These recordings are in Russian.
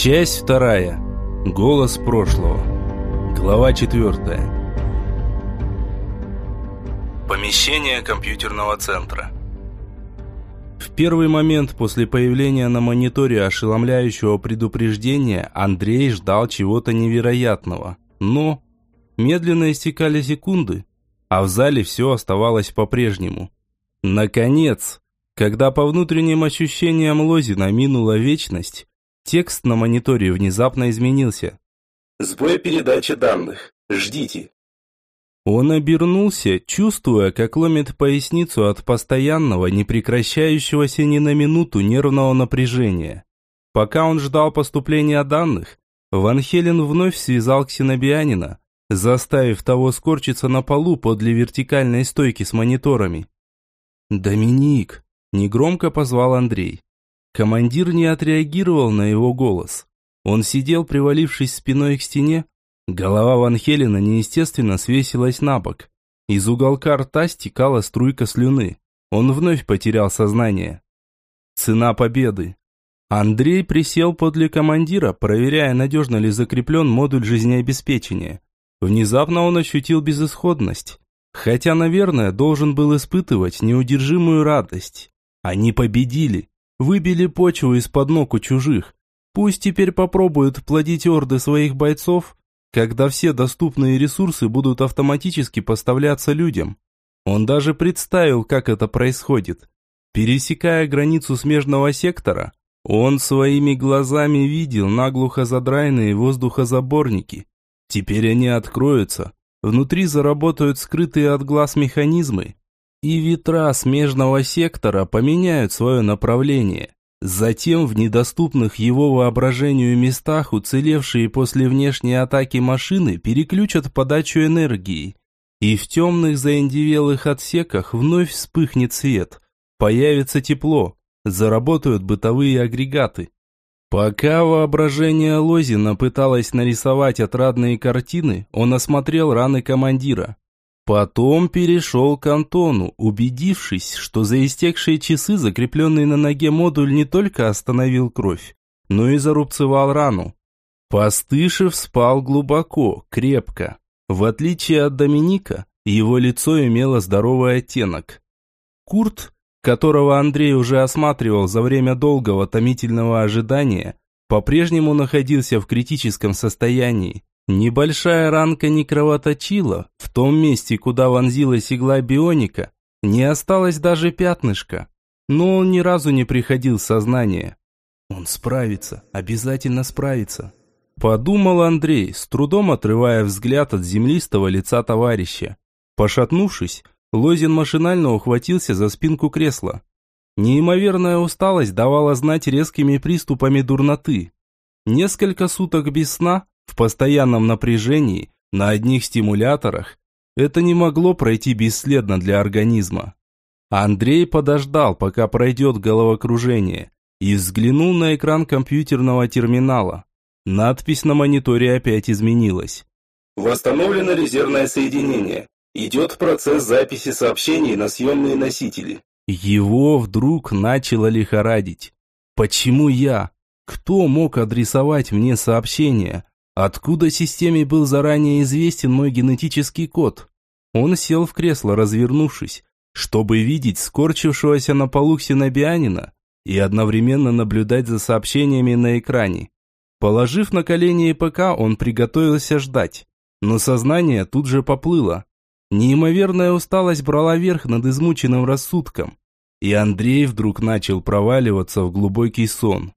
Часть вторая. Голос прошлого. Глава четвертая. Помещение компьютерного центра. В первый момент после появления на мониторе ошеломляющего предупреждения Андрей ждал чего-то невероятного. Но медленно истекали секунды, а в зале все оставалось по-прежнему. Наконец, когда по внутренним ощущениям Лозина минула вечность, Текст на мониторе внезапно изменился. «Сбой передачи данных. Ждите». Он обернулся, чувствуя, как ломит поясницу от постоянного, непрекращающегося ни на минуту нервного напряжения. Пока он ждал поступления данных, Ван Хелен вновь связал ксенобианина, заставив того скорчиться на полу подле вертикальной стойки с мониторами. «Доминик!» – негромко позвал Андрей. Командир не отреагировал на его голос. Он сидел, привалившись спиной к стене. Голова Ван Хелена неестественно свесилась на бок. Из уголка рта стекала струйка слюны. Он вновь потерял сознание. Цена победы. Андрей присел подле командира, проверяя, надежно ли закреплен модуль жизнеобеспечения. Внезапно он ощутил безысходность. Хотя, наверное, должен был испытывать неудержимую радость. Они победили. Выбили почву из-под ног у чужих. Пусть теперь попробуют плодить орды своих бойцов, когда все доступные ресурсы будут автоматически поставляться людям. Он даже представил, как это происходит. Пересекая границу смежного сектора, он своими глазами видел наглухо задраенные воздухозаборники. Теперь они откроются. Внутри заработают скрытые от глаз механизмы, и ветра смежного сектора поменяют свое направление. Затем в недоступных его воображению местах уцелевшие после внешней атаки машины переключат подачу энергии. И в темных заиндивелых отсеках вновь вспыхнет свет, появится тепло, заработают бытовые агрегаты. Пока воображение Лозина пыталось нарисовать отрадные картины, он осмотрел раны командира. Потом перешел к Антону, убедившись, что за истекшие часы закрепленный на ноге модуль не только остановил кровь, но и зарубцевал рану. Постышев спал глубоко, крепко. В отличие от Доминика, его лицо имело здоровый оттенок. Курт, которого Андрей уже осматривал за время долгого томительного ожидания, по-прежнему находился в критическом состоянии. Небольшая ранка не кровоточила, в том месте, куда вонзилась игла бионика, не осталось даже пятнышка, но он ни разу не приходил в сознание. Он справится, обязательно справится. Подумал Андрей, с трудом отрывая взгляд от землистого лица товарища. Пошатнувшись, Лозин машинально ухватился за спинку кресла. Неимоверная усталость давала знать резкими приступами дурноты. Несколько суток без сна в постоянном напряжении, на одних стимуляторах, это не могло пройти бесследно для организма. Андрей подождал, пока пройдет головокружение, и взглянул на экран компьютерного терминала. Надпись на мониторе опять изменилась. Восстановлено резервное соединение. Идет процесс записи сообщений на съемные носители. Его вдруг начало лихорадить. Почему я? Кто мог адресовать мне сообщение? Откуда системе был заранее известен мой генетический код? Он сел в кресло, развернувшись, чтобы видеть скорчившегося на полу ксенобианина и одновременно наблюдать за сообщениями на экране. Положив на колени ПК, он приготовился ждать, но сознание тут же поплыло. Неимоверная усталость брала верх над измученным рассудком, и Андрей вдруг начал проваливаться в глубокий сон.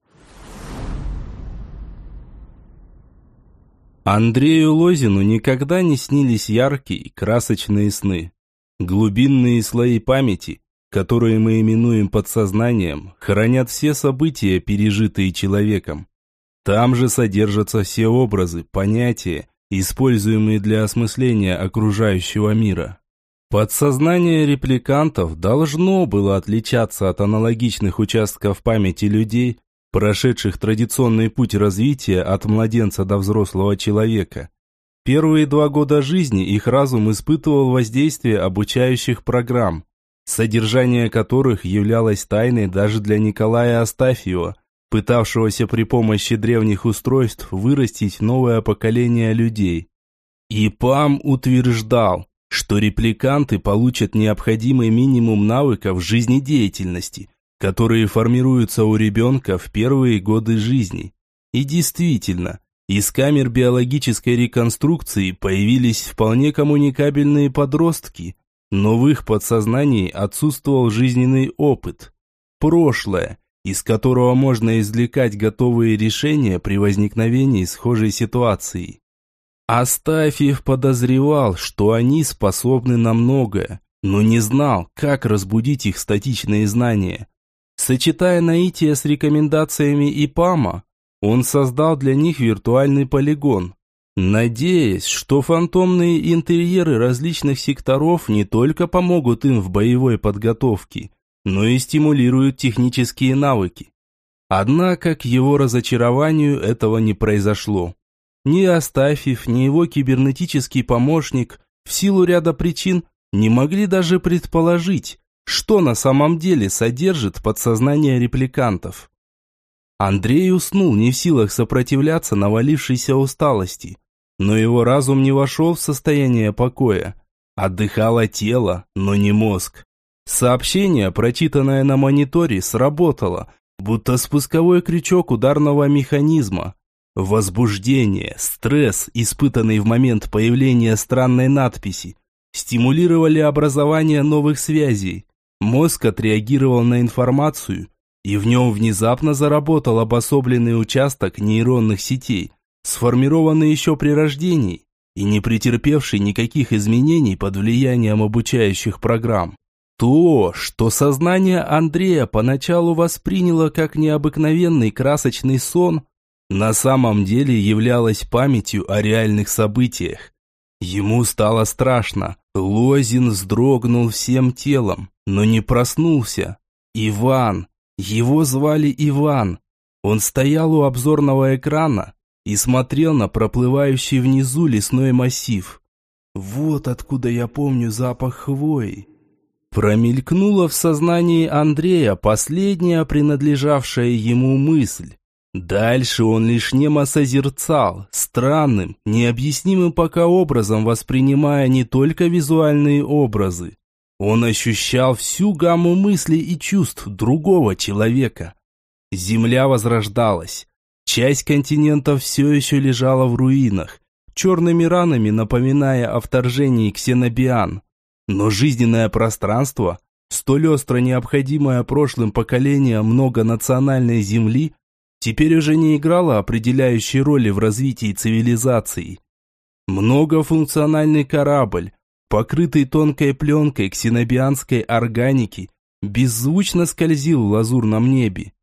Андрею Лозину никогда не снились яркие, красочные сны. Глубинные слои памяти, которые мы именуем подсознанием, хранят все события, пережитые человеком. Там же содержатся все образы, понятия, используемые для осмысления окружающего мира. Подсознание репликантов должно было отличаться от аналогичных участков памяти людей, прошедших традиционный путь развития от младенца до взрослого человека. Первые два года жизни их разум испытывал воздействие обучающих программ, содержание которых являлось тайной даже для Николая Астафьева, пытавшегося при помощи древних устройств вырастить новое поколение людей. И ПАМ утверждал, что репликанты получат необходимый минимум навыков жизнедеятельности, которые формируются у ребенка в первые годы жизни. И действительно, из камер биологической реконструкции появились вполне коммуникабельные подростки, но в их подсознании отсутствовал жизненный опыт. Прошлое, из которого можно извлекать готовые решения при возникновении схожей ситуации. Астафьев подозревал, что они способны на многое, но не знал, как разбудить их статичные знания. Сочетая наитие с рекомендациями ИПАМа, он создал для них виртуальный полигон, надеясь, что фантомные интерьеры различных секторов не только помогут им в боевой подготовке, но и стимулируют технические навыки. Однако к его разочарованию этого не произошло. Ни Астафьев, ни его кибернетический помощник в силу ряда причин не могли даже предположить, что на самом деле содержит подсознание репликантов. Андрей уснул не в силах сопротивляться навалившейся усталости, но его разум не вошел в состояние покоя. Отдыхало тело, но не мозг. Сообщение, прочитанное на мониторе, сработало, будто спусковой крючок ударного механизма. Возбуждение, стресс, испытанный в момент появления странной надписи, стимулировали образование новых связей. Мозг отреагировал на информацию, и в нем внезапно заработал обособленный участок нейронных сетей, сформированный еще при рождении и не претерпевший никаких изменений под влиянием обучающих программ. То, что сознание Андрея поначалу восприняло как необыкновенный красочный сон, на самом деле являлось памятью о реальных событиях. Ему стало страшно. Лозин вздрогнул всем телом, но не проснулся. Иван. Его звали Иван. Он стоял у обзорного экрана и смотрел на проплывающий внизу лесной массив. Вот откуда я помню запах хвои. Промелькнула в сознании Андрея последняя принадлежавшая ему мысль. Дальше он лишь немо созерцал, странным, необъяснимым пока образом воспринимая не только визуальные образы. Он ощущал всю гамму мыслей и чувств другого человека. Земля возрождалась. Часть континента все еще лежала в руинах, черными ранами напоминая о вторжении ксенобиан. Но жизненное пространство, столь остро необходимое прошлым поколениям многонациональной Земли, теперь уже не играло определяющей роли в развитии цивилизации. Многофункциональный корабль, покрытый тонкой пленкой ксенобианской органики, беззвучно скользил в лазурном небе.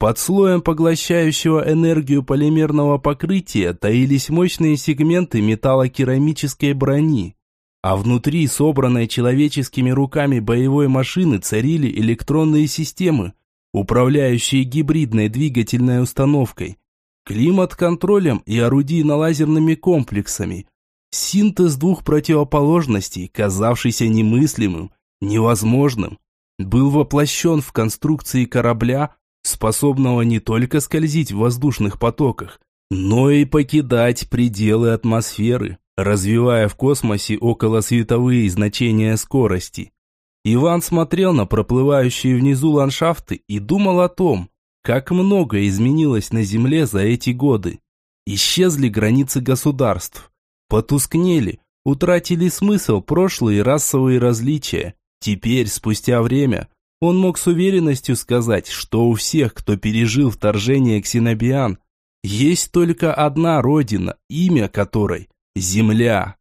Под слоем поглощающего энергию полимерного покрытия таились мощные сегменты металлокерамической брони, а внутри собранной человеческими руками боевой машины царили электронные системы, управляющие гибридной двигательной установкой, климат-контролем и орудийно-лазерными комплексами. Синтез двух противоположностей, казавшийся немыслимым, невозможным, был воплощен в конструкции корабля, способного не только скользить в воздушных потоках, но и покидать пределы атмосферы развивая в космосе околосветовые значения скорости. Иван смотрел на проплывающие внизу ландшафты и думал о том, как много изменилось на Земле за эти годы. Исчезли границы государств, потускнели, утратили смысл прошлые расовые различия. Теперь, спустя время, он мог с уверенностью сказать, что у всех, кто пережил вторжение ксенобиан, есть только одна родина, имя которой Земля.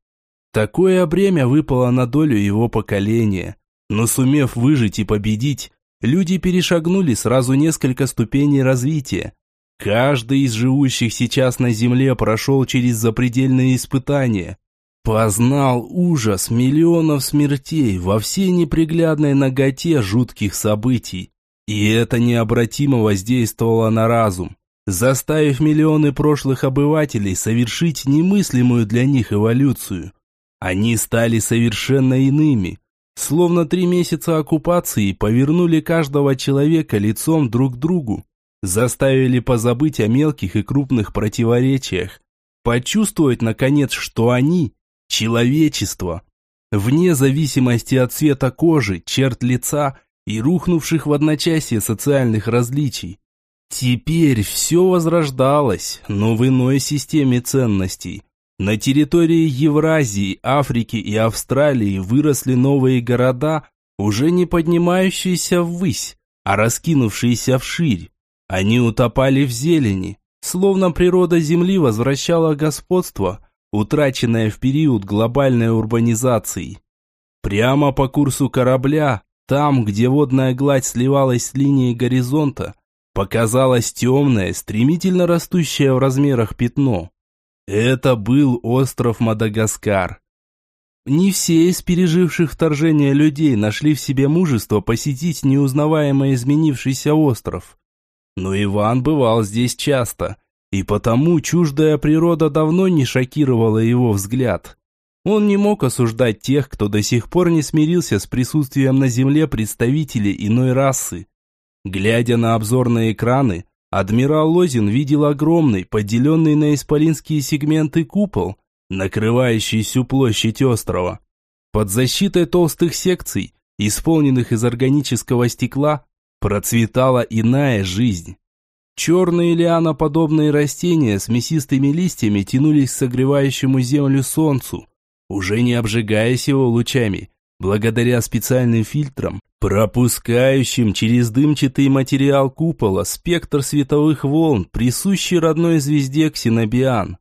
Такое бремя выпало на долю его поколения. Но сумев выжить и победить, люди перешагнули сразу несколько ступеней развития. Каждый из живущих сейчас на Земле прошел через запредельные испытания. Познал ужас миллионов смертей во всей неприглядной наготе жутких событий. И это необратимо воздействовало на разум заставив миллионы прошлых обывателей совершить немыслимую для них эволюцию. Они стали совершенно иными, словно три месяца оккупации повернули каждого человека лицом друг к другу. Заставили позабыть о мелких и крупных противоречиях, почувствовать, наконец, что они – человечество, вне зависимости от цвета кожи, черт лица и рухнувших в одночасье социальных различий. Теперь все возрождалось, но в иной системе ценностей. На территории Евразии, Африки и Австралии выросли новые города, уже не поднимающиеся ввысь, а раскинувшиеся вширь. Они утопали в зелени, словно природа Земли возвращала господство, утраченное в период глобальной урбанизации. Прямо по курсу корабля, там, где водная гладь сливалась с линией горизонта, показалось темное, стремительно растущее в размерах пятно. Это был остров Мадагаскар. Не все из переживших вторжение людей нашли в себе мужество посетить неузнаваемо изменившийся остров. Но Иван бывал здесь часто, и потому чуждая природа давно не шокировала его взгляд. Он не мог осуждать тех, кто до сих пор не смирился с присутствием на земле представителей иной расы. Глядя на обзорные экраны, адмирал Лозин видел огромный, поделенный на исполинские сегменты купол, накрывающий всю площадь острова. Под защитой толстых секций, исполненных из органического стекла, процветала иная жизнь. Черные лианоподобные растения с мясистыми листьями тянулись к согревающему землю солнцу, уже не обжигаясь его лучами, благодаря специальным фильтрам, пропускающим через дымчатый материал купола спектр световых волн, присущий родной звезде Ксенобиан.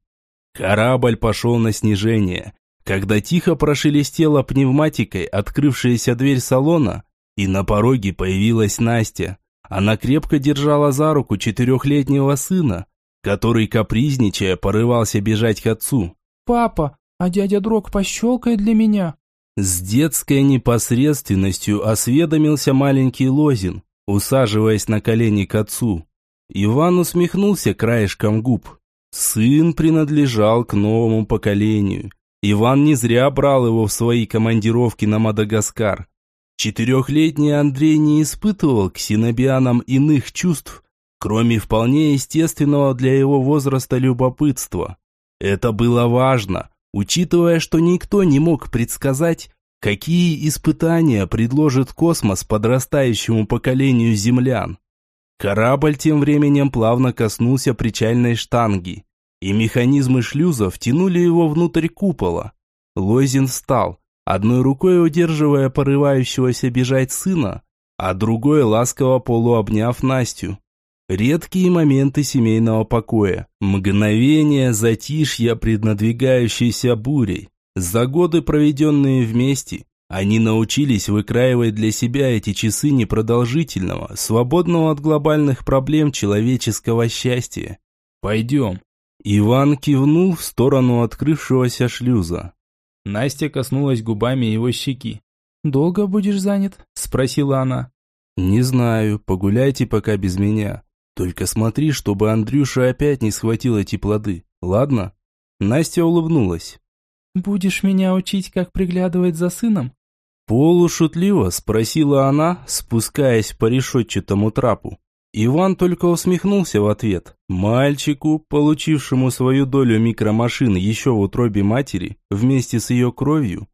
Корабль пошел на снижение, когда тихо прошелестела пневматикой открывшаяся дверь салона, и на пороге появилась Настя. Она крепко держала за руку четырехлетнего сына, который, капризничая, порывался бежать к отцу. «Папа, а дядя Дрог пощелкает для меня?» С детской непосредственностью осведомился маленький Лозин, усаживаясь на колени к отцу. Иван усмехнулся краешком губ. Сын принадлежал к новому поколению. Иван не зря брал его в свои командировки на Мадагаскар. Четырехлетний Андрей не испытывал к синобианам иных чувств, кроме вполне естественного для его возраста любопытства. Это было важно, учитывая, что никто не мог предсказать, какие испытания предложит космос подрастающему поколению землян. Корабль тем временем плавно коснулся причальной штанги, и механизмы шлюзов тянули его внутрь купола. Лозин встал, одной рукой удерживая порывающегося бежать сына, а другой ласково полуобняв Настю. Редкие моменты семейного покоя, мгновения затишья пред надвигающейся бурей. За годы, проведенные вместе, они научились выкраивать для себя эти часы непродолжительного, свободного от глобальных проблем человеческого счастья. «Пойдем». Иван кивнул в сторону открывшегося шлюза. Настя коснулась губами его щеки. «Долго будешь занят?» – спросила она. «Не знаю, погуляйте пока без меня. Только смотри, чтобы Андрюша опять не схватил эти плоды, ладно?» Настя улыбнулась. «Будешь меня учить, как приглядывать за сыном?» Полушутливо спросила она, спускаясь по решетчатому трапу. Иван только усмехнулся в ответ. Мальчику, получившему свою долю микромашин еще в утробе матери, вместе с ее кровью,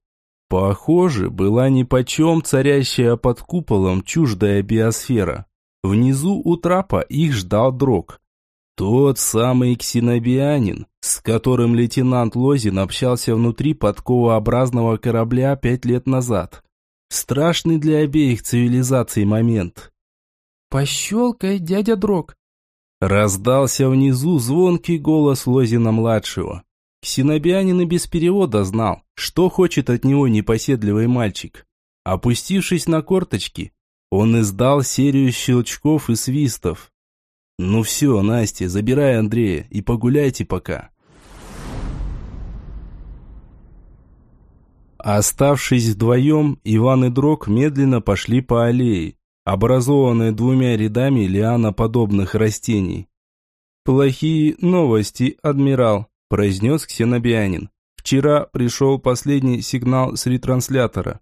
похоже, была нипочем царящая под куполом чуждая биосфера. Внизу у трапа их ждал дрог. Тот самый ксенобианин, с которым лейтенант Лозин общался внутри подковообразного корабля пять лет назад. Страшный для обеих цивилизаций момент – «Пощелкай, дядя Дрог!» Раздался внизу звонкий голос Лозина-младшего. Ксенобианин и без перевода знал, что хочет от него непоседливый мальчик. Опустившись на корточки, он издал серию щелчков и свистов. «Ну все, Настя, забирай Андрея и погуляйте пока». Оставшись вдвоем, Иван и Дрог медленно пошли по аллее, образованной двумя рядами лианоподобных растений. «Плохие новости, адмирал», – произнес ксенобианин. «Вчера пришел последний сигнал с ретранслятора.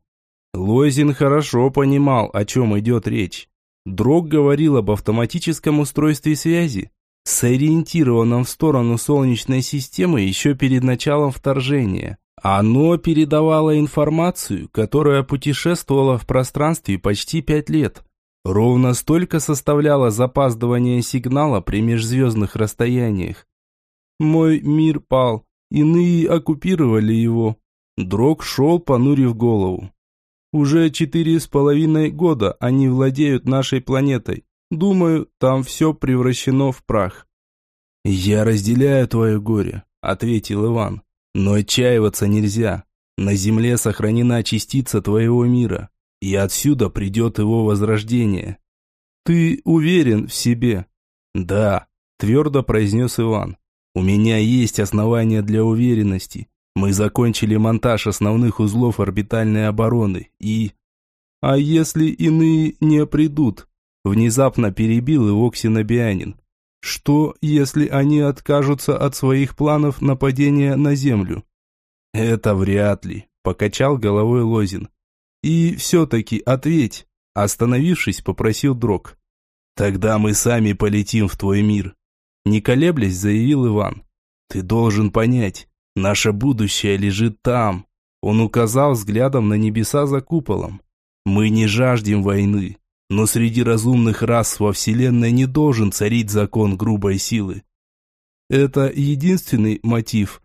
Лозин хорошо понимал, о чем идет речь. Дрог говорил об автоматическом устройстве связи, сориентированном в сторону Солнечной системы еще перед началом вторжения. Оно передавало информацию, которая путешествовала в пространстве почти пять лет. Ровно столько составляло запаздывание сигнала при межзвездных расстояниях. Мой мир пал, иные оккупировали его. Дрог шел, понурив голову. Уже четыре с половиной года они владеют нашей планетой. Думаю, там все превращено в прах. «Я разделяю твое горе», — ответил Иван. «Но отчаиваться нельзя. На Земле сохранена частица твоего мира, и отсюда придет его возрождение». «Ты уверен в себе?» «Да», — твердо произнес Иван. «У меня есть основания для уверенности. Мы закончили монтаж основных узлов орбитальной обороны и...» «А если иные не придут?» Внезапно перебил его ксенобианин. Что, если они откажутся от своих планов нападения на Землю? Это вряд ли, покачал головой Лозин. И все-таки ответь, остановившись, попросил Дрог. Тогда мы сами полетим в твой мир. Не колеблясь, заявил Иван. Ты должен понять, наше будущее лежит там. Он указал взглядом на небеса за куполом. Мы не жаждем войны, но среди разумных рас во Вселенной не должен царить закон грубой силы. Это единственный мотив?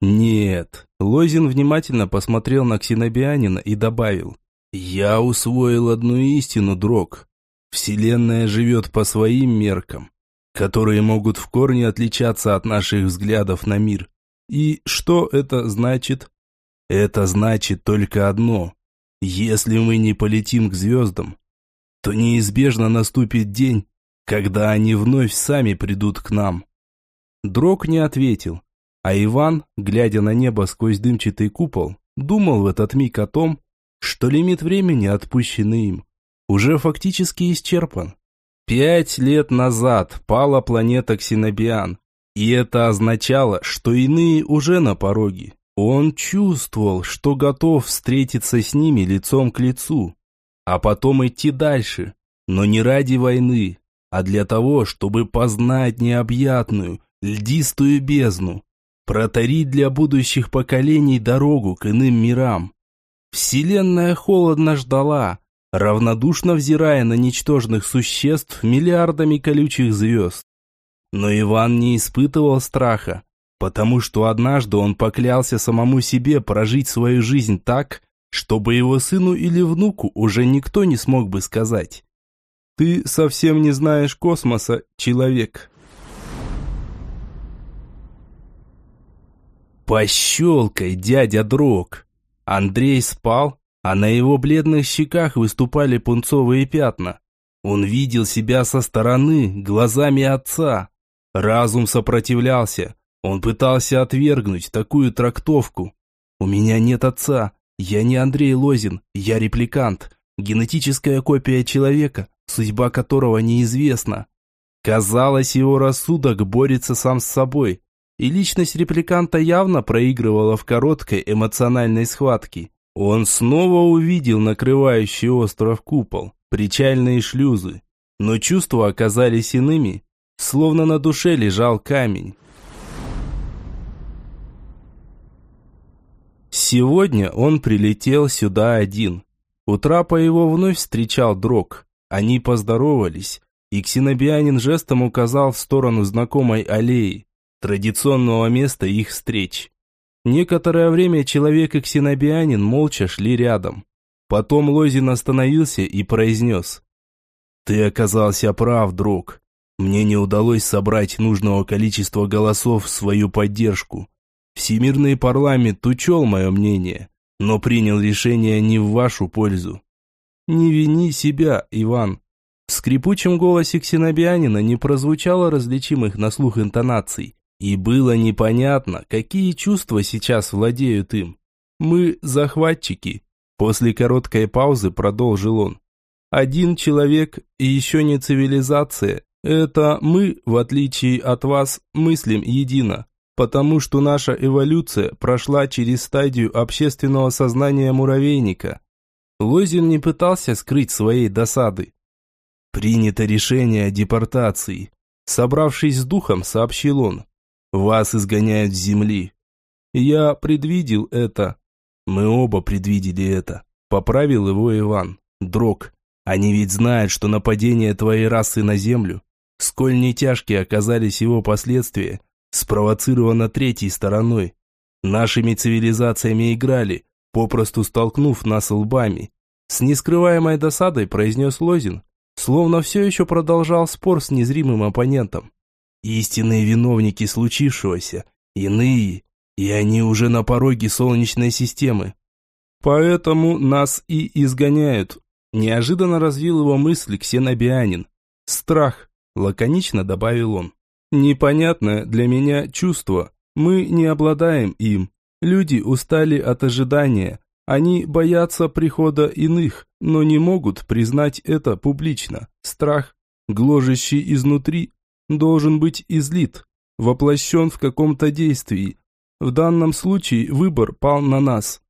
Нет. Лозин внимательно посмотрел на ксенобианина и добавил. Я усвоил одну истину, Дрог. Вселенная живет по своим меркам, которые могут в корне отличаться от наших взглядов на мир. И что это значит? Это значит только одно. Если мы не полетим к звездам, то неизбежно наступит день, когда они вновь сами придут к нам. Дрог не ответил, а Иван, глядя на небо сквозь дымчатый купол, думал в этот миг о том, что лимит времени, отпущенный им, уже фактически исчерпан. Пять лет назад пала планета Ксенобиан, и это означало, что иные уже на пороге. Он чувствовал, что готов встретиться с ними лицом к лицу, а потом идти дальше, но не ради войны, а для того, чтобы познать необъятную, льдистую бездну, протарить для будущих поколений дорогу к иным мирам. Вселенная холодно ждала, равнодушно взирая на ничтожных существ миллиардами колючих звезд. Но Иван не испытывал страха, потому что однажды он поклялся самому себе прожить свою жизнь так, чтобы его сыну или внуку уже никто не смог бы сказать. «Ты совсем не знаешь космоса, человек». Пощелкай, дядя Дрог. Андрей спал, а на его бледных щеках выступали пунцовые пятна. Он видел себя со стороны, глазами отца. Разум сопротивлялся. Он пытался отвергнуть такую трактовку. «У меня нет отца, я не Андрей Лозин, я репликант, генетическая копия человека, судьба которого неизвестна. Казалось, его рассудок борется сам с собой, и личность репликанта явно проигрывала в короткой эмоциональной схватке. Он снова увидел накрывающий остров купол, причальные шлюзы, но чувства оказались иными, словно на душе лежал камень. Сегодня он прилетел сюда один. У трапа его вновь встречал Дрог. Они поздоровались, и ксенобианин жестом указал в сторону знакомой аллеи, традиционного места их встреч. Некоторое время человек и ксенобианин молча шли рядом. Потом Лозин остановился и произнес. «Ты оказался прав, друг. Мне не удалось собрать нужного количества голосов в свою поддержку. Всемирный парламент учел мое мнение, но принял решение не в вашу пользу. Не вини себя, Иван. В скрипучем голосе ксенобианина не прозвучало различимых на слух интонаций, и было непонятно, какие чувства сейчас владеют им. Мы захватчики. После короткой паузы продолжил он. Один человек и еще не цивилизация. Это мы, в отличие от вас, мыслим едино потому что наша эволюция прошла через стадию общественного сознания муравейника. Лозин не пытался скрыть своей досады. Принято решение о депортации. Собравшись с духом, сообщил он. Вас изгоняют с земли. Я предвидел это. Мы оба предвидели это. Поправил его Иван. Дрог, они ведь знают, что нападение твоей расы на землю, сколь не тяжкие оказались его последствия, спровоцировано третьей стороной. Нашими цивилизациями играли, попросту столкнув нас лбами. С нескрываемой досадой произнес Лозин, словно все еще продолжал спор с незримым оппонентом. Истинные виновники случившегося, иные, и они уже на пороге Солнечной системы. Поэтому нас и изгоняют. Неожиданно развил его мысль ксенобианин. Страх, лаконично добавил он. Непонятное для меня чувство. Мы не обладаем им. Люди устали от ожидания. Они боятся прихода иных, но не могут признать это публично. Страх, гложущий изнутри, должен быть излит, воплощен в каком-то действии. В данном случае выбор пал на нас.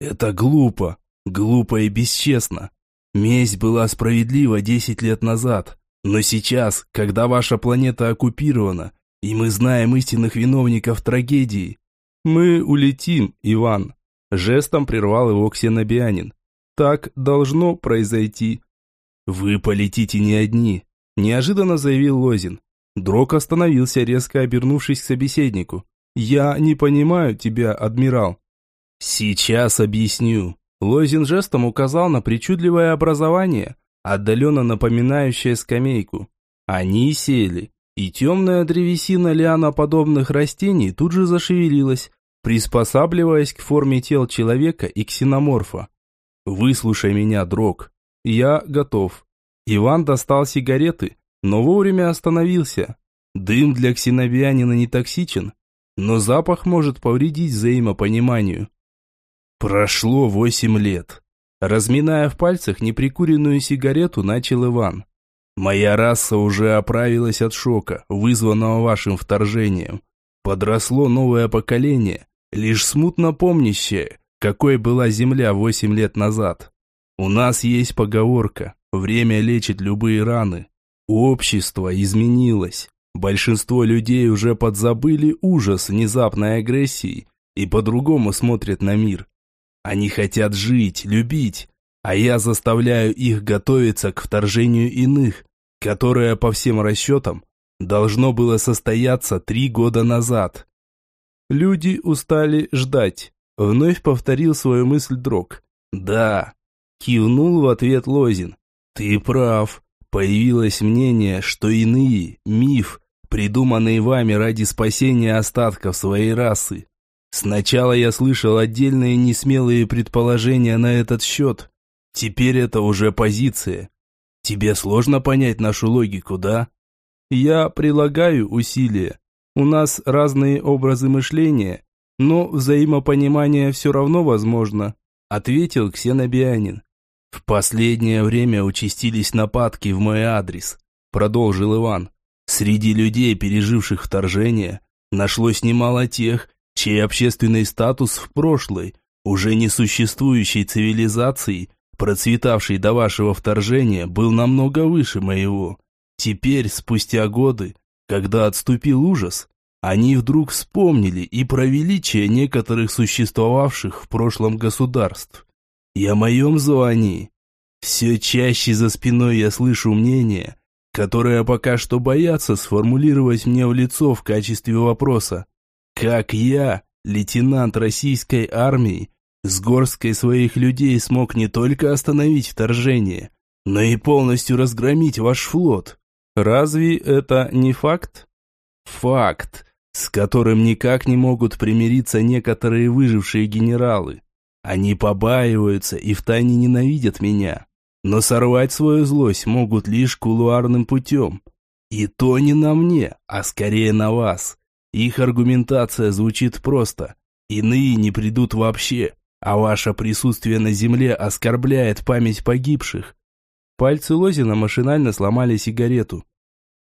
Это глупо, глупо и бесчестно. Месть была справедлива 10 лет назад, но сейчас, когда ваша планета оккупирована, и мы знаем истинных виновников трагедии, мы улетим, Иван. Жестом прервал его ксенобианин. Так должно произойти. Вы полетите не одни, неожиданно заявил Лозин. Дрог остановился, резко обернувшись к собеседнику. «Я не понимаю тебя, адмирал». «Сейчас объясню». Лозин жестом указал на причудливое образование, отдаленно напоминающее скамейку. Они сели, и темная древесина лианоподобных растений тут же зашевелилась, приспосабливаясь к форме тел человека и ксеноморфа. «Выслушай меня, Дрог. Я готов». Иван достал сигареты, но вовремя остановился. Дым для ксенобианина не токсичен, но запах может повредить взаимопониманию. Прошло восемь лет. Разминая в пальцах неприкуренную сигарету, начал Иван. Моя раса уже оправилась от шока, вызванного вашим вторжением. Подросло новое поколение, лишь смутно помнящее, какой была Земля восемь лет назад. У нас есть поговорка «Время лечит любые раны». Общество изменилось. Большинство людей уже подзабыли ужас внезапной агрессии и по-другому смотрят на мир. Они хотят жить, любить, а я заставляю их готовиться к вторжению иных, которое, по всем расчетам, должно было состояться три года назад. Люди устали ждать. Вновь повторил свою мысль Дрог. «Да», – кивнул в ответ Лозин. «Ты прав. Появилось мнение, что иные, миф, придуманный вами ради спасения остатков своей расы. Сначала я слышал отдельные несмелые предположения на этот счет. Теперь это уже позиция. Тебе сложно понять нашу логику, да? Я прилагаю усилия. У нас разные образы мышления, но взаимопонимание все равно возможно, ответил ксенобианин. «В последнее время участились нападки в мой адрес», – продолжил Иван. «Среди людей, переживших вторжение, нашлось немало тех, чей общественный статус в прошлой, уже несуществующей цивилизации, процветавшей до вашего вторжения, был намного выше моего. Теперь, спустя годы, когда отступил ужас, они вдруг вспомнили и про величие некоторых существовавших в прошлом государств и о моем звании. Все чаще за спиной я слышу мнение, которое пока что боятся сформулировать мне в лицо в качестве вопроса. Как я, лейтенант российской армии, с горсткой своих людей смог не только остановить вторжение, но и полностью разгромить ваш флот? Разве это не факт? Факт, с которым никак не могут примириться некоторые выжившие генералы. Они побаиваются и втайне ненавидят меня. Но сорвать свою злость могут лишь кулуарным путем. И то не на мне, а скорее на вас. Их аргументация звучит просто. Иные не придут вообще, а ваше присутствие на земле оскорбляет память погибших. Пальцы Лозина машинально сломали сигарету.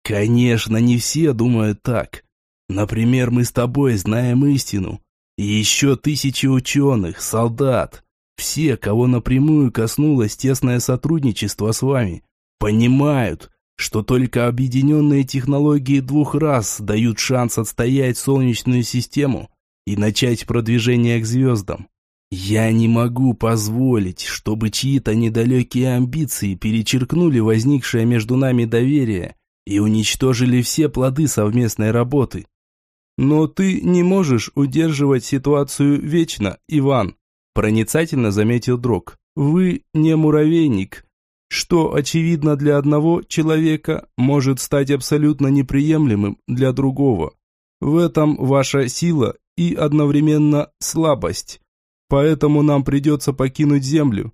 Конечно, не все думают так. Например, мы с тобой знаем истину, и еще тысячи ученых, солдат. Все, кого напрямую коснулось тесное сотрудничество с вами. понимают, что только объединенные технологии двух рас дают шанс отстоять Солнечную систему и начать продвижение к звездам. Я не могу позволить, чтобы чьи-то недалекие амбиции перечеркнули возникшее между нами доверие и уничтожили все плоды совместной работы. Но ты не можешь удерживать ситуацию вечно, Иван, проницательно заметил Дрог. Вы не муравейник, что очевидно для одного человека, может стать абсолютно неприемлемым для другого. В этом ваша сила и одновременно слабость. Поэтому нам придется покинуть Землю.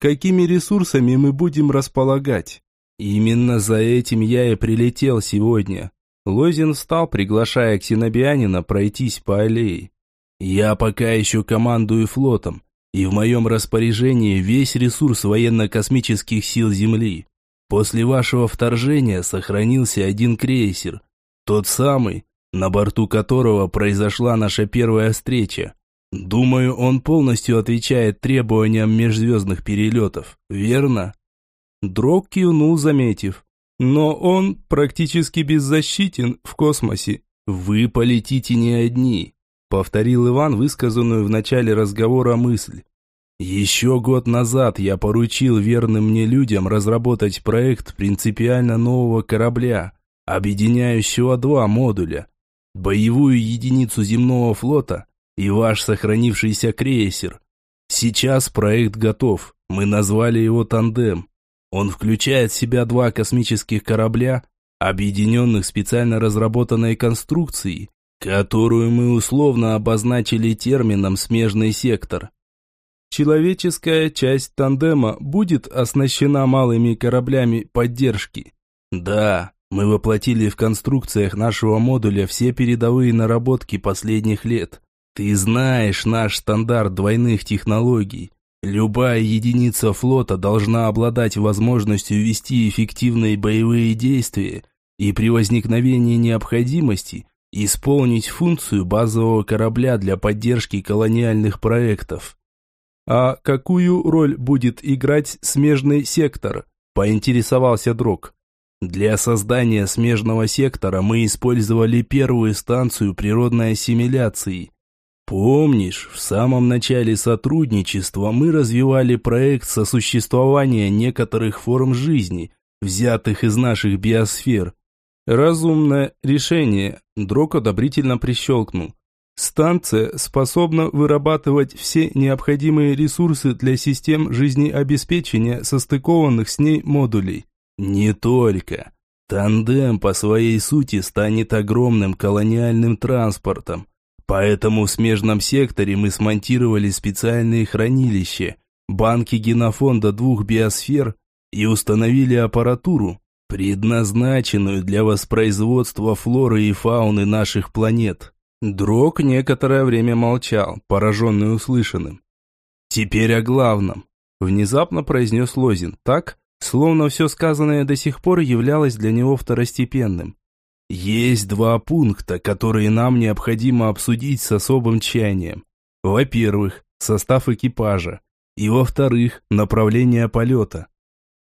Какими ресурсами мы будем располагать? Именно за этим я и прилетел сегодня. Лозин встал, приглашая ксенобианина пройтись по аллее. Я пока еще командую флотом, и в моем распоряжении весь ресурс военно-космических сил Земли. После вашего вторжения сохранился один крейсер, тот самый, на борту которого произошла наша первая встреча. Думаю, он полностью отвечает требованиям межзвездных перелетов, верно? Дрог кивнул, заметив. Но он практически беззащитен в космосе. Вы полетите не одни повторил Иван высказанную в начале разговора мысль. Еще год назад я поручил верным мне людям разработать проект принципиально нового корабля, объединяющего два модуля. Боевую единицу земного флота и ваш сохранившийся крейсер. Сейчас проект готов, мы назвали его «Тандем». Он включает в себя два космических корабля, объединенных специально разработанной конструкцией, которую мы условно обозначили термином «смежный сектор». Человеческая часть тандема будет оснащена малыми кораблями поддержки. Да, мы воплотили в конструкциях нашего модуля все передовые наработки последних лет. Ты знаешь наш стандарт двойных технологий. Любая единица флота должна обладать возможностью вести эффективные боевые действия и при возникновении необходимости исполнить функцию базового корабля для поддержки колониальных проектов. А какую роль будет играть смежный сектор? Поинтересовался Дрог. Для создания смежного сектора мы использовали первую станцию природной ассимиляции. Помнишь, в самом начале сотрудничества мы развивали проект сосуществования некоторых форм жизни, взятых из наших биосфер. Разумное решение, Дрог одобрительно прищелкнул. Станция способна вырабатывать все необходимые ресурсы для систем жизнеобеспечения состыкованных с ней модулей. Не только. Тандем по своей сути станет огромным колониальным транспортом. Поэтому в смежном секторе мы смонтировали специальные хранилища, банки генофонда двух биосфер и установили аппаратуру, предназначенную для воспроизводства флоры и фауны наших планет. Дрог некоторое время молчал, пораженный услышанным. «Теперь о главном», – внезапно произнес Лозин, так, словно все сказанное до сих пор являлось для него второстепенным. «Есть два пункта, которые нам необходимо обсудить с особым тщанием. Во-первых, состав экипажа, и во-вторых, направление полета.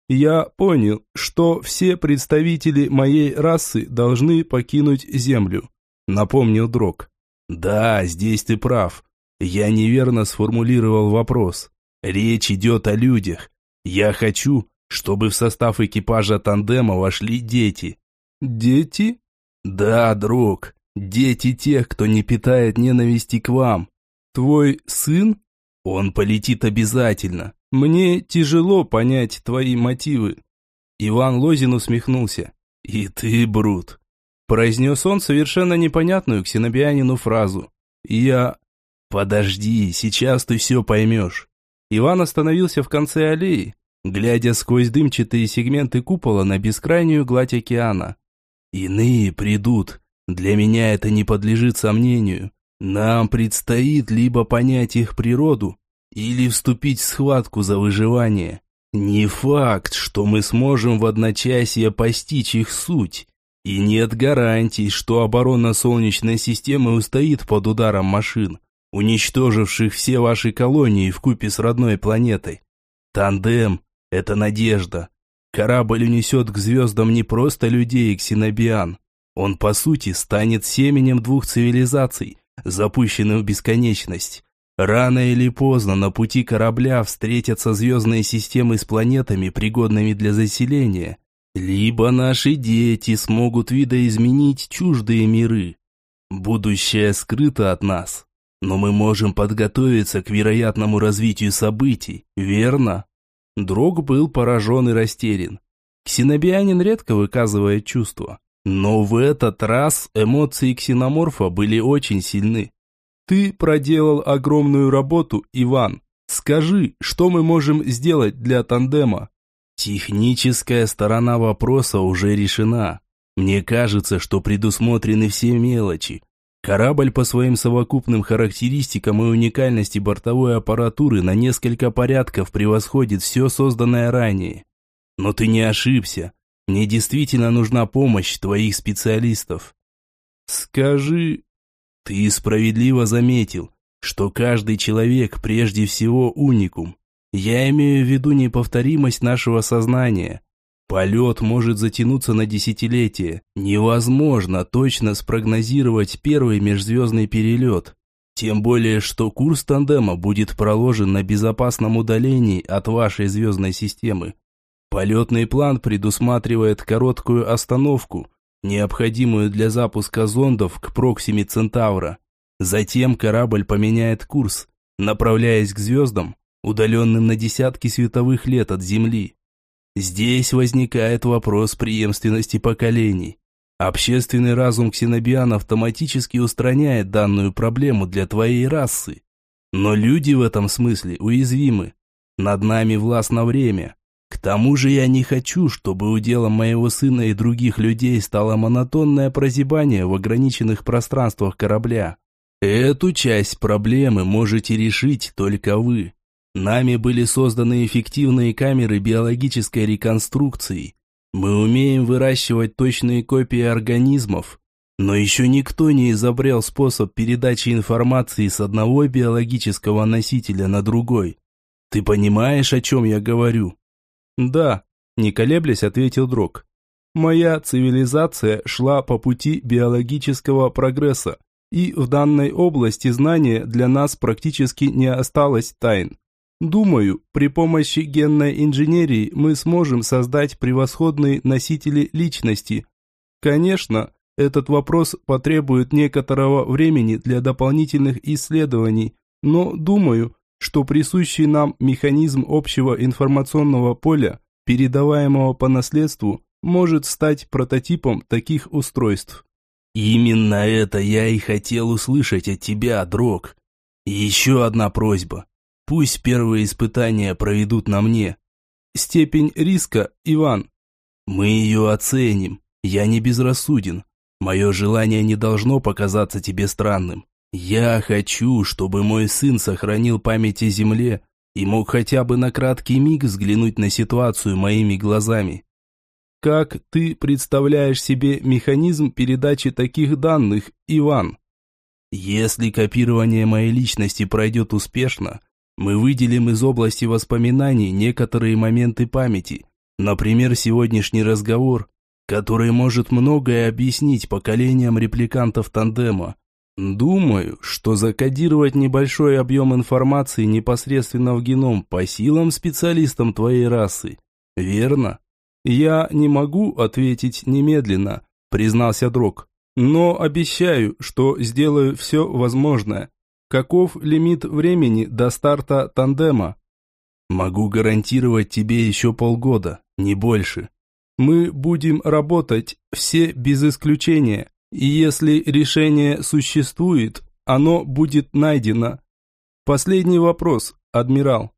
Я понял, что все представители моей расы должны покинуть Землю, напомнил Дрог. Да, здесь ты прав. Я неверно сформулировал вопрос. Речь идет о людях. Я хочу, чтобы в состав экипажа тандема вошли дети. Дети? Да, друг. Дети тех, кто не питает ненависти к вам. Твой сын? Он полетит обязательно. Мне тяжело понять твои мотивы. Иван Лозин усмехнулся. И ты, Брут. Произнес он совершенно непонятную ксенобианину фразу. Я... Подожди, сейчас ты все поймешь. Иван остановился в конце аллеи, глядя сквозь дымчатые сегменты купола на бескрайнюю гладь океана. Иные придут. Для меня это не подлежит сомнению. Нам предстоит либо понять их природу, или вступить в схватку за выживание. Не факт, что мы сможем в одночасье постичь их суть. И нет гарантий, что оборона Солнечной системы устоит под ударом машин, уничтоживших все ваши колонии в купе с родной планетой. Тандем – это надежда. Корабль унесет к звездам не просто людей и ксенобиан. Он, по сути, станет семенем двух цивилизаций, запущенных в бесконечность. Рано или поздно на пути корабля встретятся звездные системы с планетами, пригодными для заселения. Либо наши дети смогут видоизменить чуждые миры. Будущее скрыто от нас, но мы можем подготовиться к вероятному развитию событий, верно? Дрог был поражен и растерян. Ксенобианин редко выказывает чувства, но в этот раз эмоции ксеноморфа были очень сильны. Ты проделал огромную работу, Иван. Скажи, что мы можем сделать для тандема? Техническая сторона вопроса уже решена. Мне кажется, что предусмотрены все мелочи. Корабль по своим совокупным характеристикам и уникальности бортовой аппаратуры на несколько порядков превосходит все созданное ранее. Но ты не ошибся. Мне действительно нужна помощь твоих специалистов. Скажи, ты справедливо заметил, что каждый человек прежде всего уникум. Я имею в виду неповторимость нашего сознания. Полет может затянуться на десятилетия. Невозможно точно спрогнозировать первый межзвездный перелет. Тем более, что курс тандема будет проложен на безопасном удалении от вашей звездной системы. Полетный план предусматривает короткую остановку, необходимую для запуска зондов к Проксиме Центавра. Затем корабль поменяет курс, направляясь к звездам, удаленным на десятки световых лет от Земли. Здесь возникает вопрос преемственности поколений. Общественный разум ксенобиан автоматически устраняет данную проблему для твоей расы. Но люди в этом смысле уязвимы. Над нами властно время. К тому же я не хочу, чтобы уделом моего сына и других людей стало монотонное прозябание в ограниченных пространствах корабля. Эту часть проблемы можете решить только вы. Нами были созданы эффективные камеры биологической реконструкции. Мы умеем выращивать точные копии организмов, но еще никто не изобрел способ передачи информации с одного биологического носителя на другой. Ты понимаешь, о чем я говорю? Да, не колеблясь, ответил Дрог. Моя цивилизация шла по пути биологического прогресса, и в данной области знания для нас практически не осталось тайн. Думаю, при помощи генной инженерии мы сможем создать превосходные носители личности. Конечно, этот вопрос потребует некоторого времени для дополнительных исследований, но думаю, что присущий нам механизм общего информационного поля, передаваемого по наследству, может стать прототипом таких устройств. Именно это я и хотел услышать от тебя, Дрог. Еще одна просьба. Пусть первые испытания проведут на мне. Степень риска, Иван. Мы ее оценим. Я не безрассуден. Мое желание не должно показаться тебе странным. Я хочу, чтобы мой сын сохранил память о земле и мог хотя бы на краткий миг взглянуть на ситуацию моими глазами. Как ты представляешь себе механизм передачи таких данных, Иван? Если копирование моей личности пройдет успешно, мы выделим из области воспоминаний некоторые моменты памяти, например, сегодняшний разговор, который может многое объяснить поколениям репликантов тандема. Думаю, что закодировать небольшой объем информации непосредственно в геном по силам специалистам твоей расы. Верно? Я не могу ответить немедленно, признался Дрог, но обещаю, что сделаю все возможное. Каков лимит времени до старта тандема? Могу гарантировать тебе еще полгода, не больше. Мы будем работать все без исключения, и если решение существует, оно будет найдено. Последний вопрос, адмирал.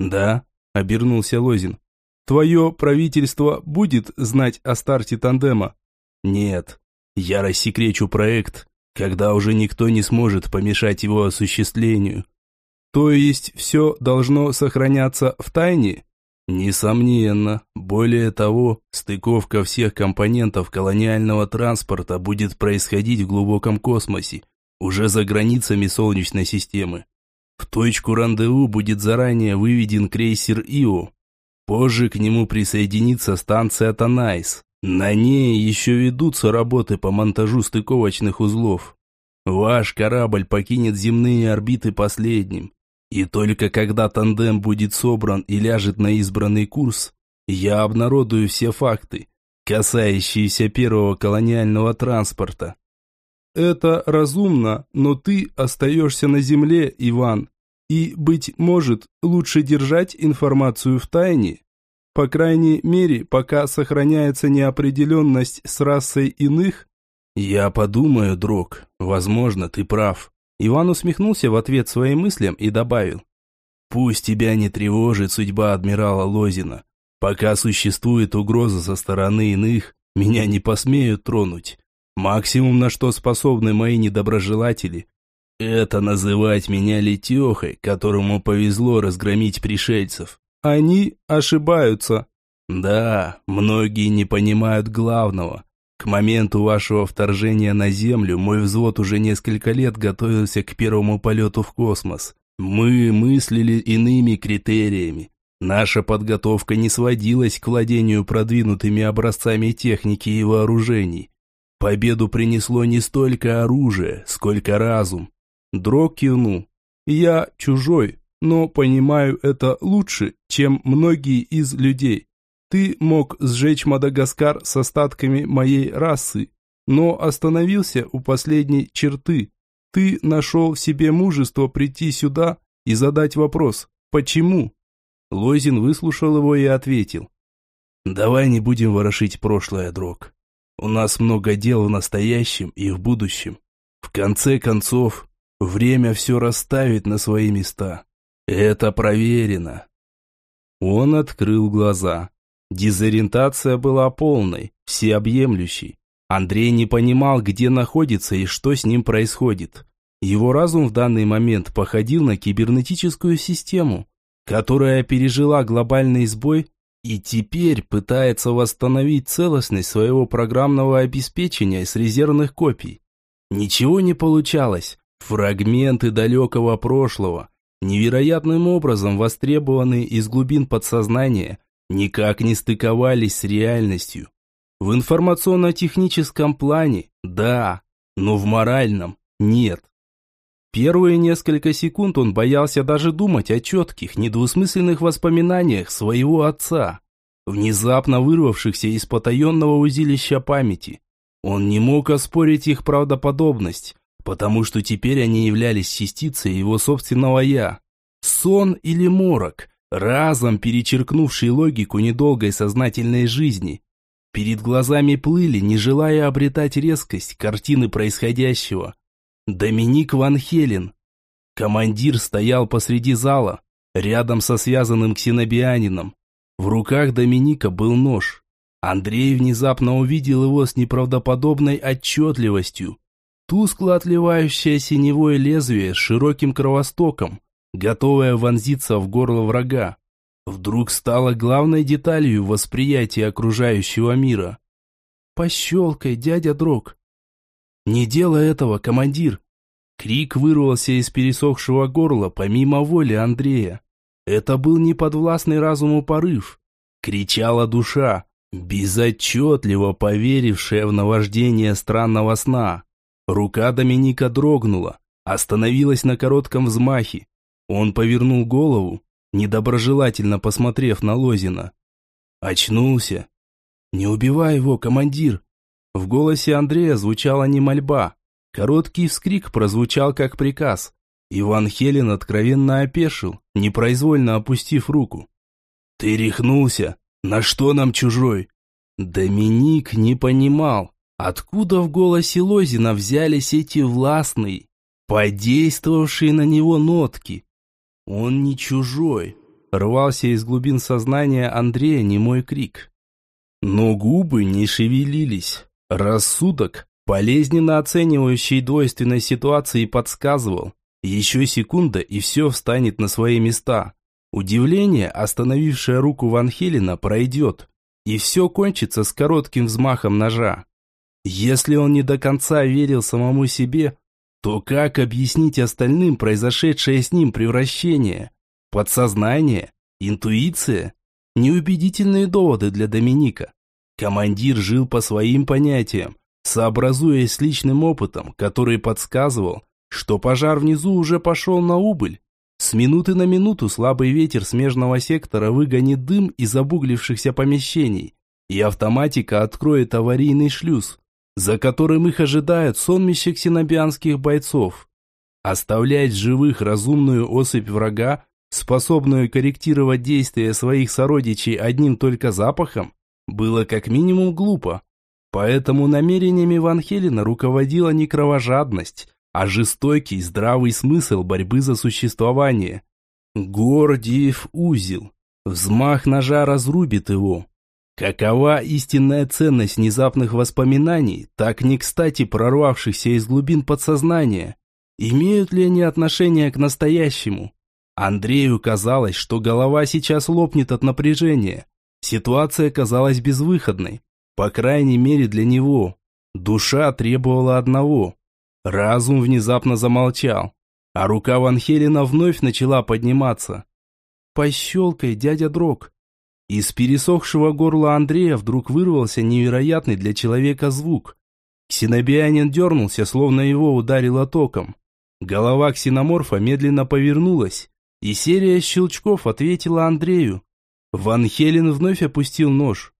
Да, обернулся Лозин. Твое правительство будет знать о старте тандема? Нет, я рассекречу проект, когда уже никто не сможет помешать его осуществлению. То есть все должно сохраняться в тайне? Несомненно. Более того, стыковка всех компонентов колониального транспорта будет происходить в глубоком космосе, уже за границами Солнечной системы. В точку рандеву будет заранее выведен крейсер Ио. Позже к нему присоединится станция Танайс. На ней еще ведутся работы по монтажу стыковочных узлов. Ваш корабль покинет земные орбиты последним. И только когда тандем будет собран и ляжет на избранный курс, я обнародую все факты, касающиеся первого колониального транспорта. Это разумно, но ты остаешься на земле, Иван. И, быть может, лучше держать информацию в тайне. По крайней мере, пока сохраняется неопределенность с расой иных. Я подумаю, Дрог, возможно, ты прав. Иван усмехнулся в ответ своим мыслям и добавил. Пусть тебя не тревожит судьба адмирала Лозина. Пока существует угроза со стороны иных, меня не посмеют тронуть. Максимум, на что способны мои недоброжелатели, это называть меня летехой, которому повезло разгромить пришельцев. Они ошибаются. Да, многие не понимают главного. К моменту вашего вторжения на Землю мой взвод уже несколько лет готовился к первому полету в космос. Мы мыслили иными критериями. Наша подготовка не сводилась к владению продвинутыми образцами техники и вооружений. Победу принесло не столько оружие, сколько разум. Дрог кивнул. «Я чужой, но понимаю это лучше, чем многие из людей. Ты мог сжечь Мадагаскар с остатками моей расы, но остановился у последней черты. Ты нашел в себе мужество прийти сюда и задать вопрос «Почему?». Лозин выслушал его и ответил. «Давай не будем ворошить прошлое, Дрог. У нас много дел в настоящем и в будущем. В конце концов, Время все расставит на свои места. Это проверено. Он открыл глаза. Дезориентация была полной, всеобъемлющей. Андрей не понимал, где находится и что с ним происходит. Его разум в данный момент походил на кибернетическую систему, которая пережила глобальный сбой и теперь пытается восстановить целостность своего программного обеспечения с резервных копий. Ничего не получалось. Фрагменты далекого прошлого, невероятным образом востребованные из глубин подсознания, никак не стыковались с реальностью. В информационно-техническом плане – да, но в моральном – нет. Первые несколько секунд он боялся даже думать о четких, недвусмысленных воспоминаниях своего отца, внезапно вырвавшихся из потаенного узилища памяти. Он не мог оспорить их правдоподобность, потому что теперь они являлись частицей его собственного «я». Сон или морок, разом перечеркнувший логику недолгой сознательной жизни. Перед глазами плыли, не желая обретать резкость, картины происходящего. Доминик Ван Хелен. Командир стоял посреди зала, рядом со связанным ксенобианином. В руках Доминика был нож. Андрей внезапно увидел его с неправдоподобной отчетливостью. Тускло отливающее синевое лезвие с широким кровостоком, готовое вонзиться в горло врага, вдруг стало главной деталью восприятия окружающего мира. «Пощелкай, дядя Дрог!» «Не делай этого, командир!» Крик вырвался из пересохшего горла помимо воли Андрея. Это был неподвластный разуму порыв. Кричала душа, безотчетливо поверившая в наваждение странного сна. Рука Доминика дрогнула, остановилась на коротком взмахе. Он повернул голову, недоброжелательно посмотрев на Лозина. Очнулся. «Не убивай его, командир!» В голосе Андрея звучала не мольба. Короткий вскрик прозвучал как приказ. Иван Хелен откровенно опешил, непроизвольно опустив руку. «Ты рехнулся? На что нам чужой?» Доминик не понимал, Откуда в голосе Лозина взялись эти властные, подействовавшие на него нотки? Он не чужой. Рвался из глубин сознания Андрея немой крик. Но губы не шевелились. Рассудок, болезненно оценивающий двойственной ситуации, подсказывал. Еще секунда, и все встанет на свои места. Удивление, остановившее руку Ван Хелена, пройдет. И все кончится с коротким взмахом ножа. Если он не до конца верил самому себе, то как объяснить остальным произошедшее с ним превращение? Подсознание? Интуиция? Неубедительные доводы для Доминика. Командир жил по своим понятиям, сообразуясь с личным опытом, который подсказывал, что пожар внизу уже пошел на убыль. С минуты на минуту слабый ветер смежного сектора выгонит дым из обуглившихся помещений, и автоматика откроет аварийный шлюз, за которым их ожидает сонмище ксенобианских бойцов. Оставлять живых разумную особь врага, способную корректировать действия своих сородичей одним только запахом, было как минимум глупо. Поэтому намерениями Ван Хелена руководила не кровожадность, а жестокий, здравый смысл борьбы за существование. Гордиев узел. Взмах ножа разрубит его. Какова истинная ценность внезапных воспоминаний, так не кстати прорвавшихся из глубин подсознания? Имеют ли они отношение к настоящему? Андрею казалось, что голова сейчас лопнет от напряжения. Ситуация казалась безвыходной, по крайней мере для него. Душа требовала одного Разум внезапно замолчал, а рука Ван Хелена вновь начала подниматься. «Пощелкай, дядя Дрог!» Из пересохшего горла Андрея вдруг вырвался невероятный для человека звук. Ксенобианин дернулся, словно его ударило током. Голова ксеноморфа медленно повернулась, и серия щелчков ответила Андрею. Ван Хелен вновь опустил нож.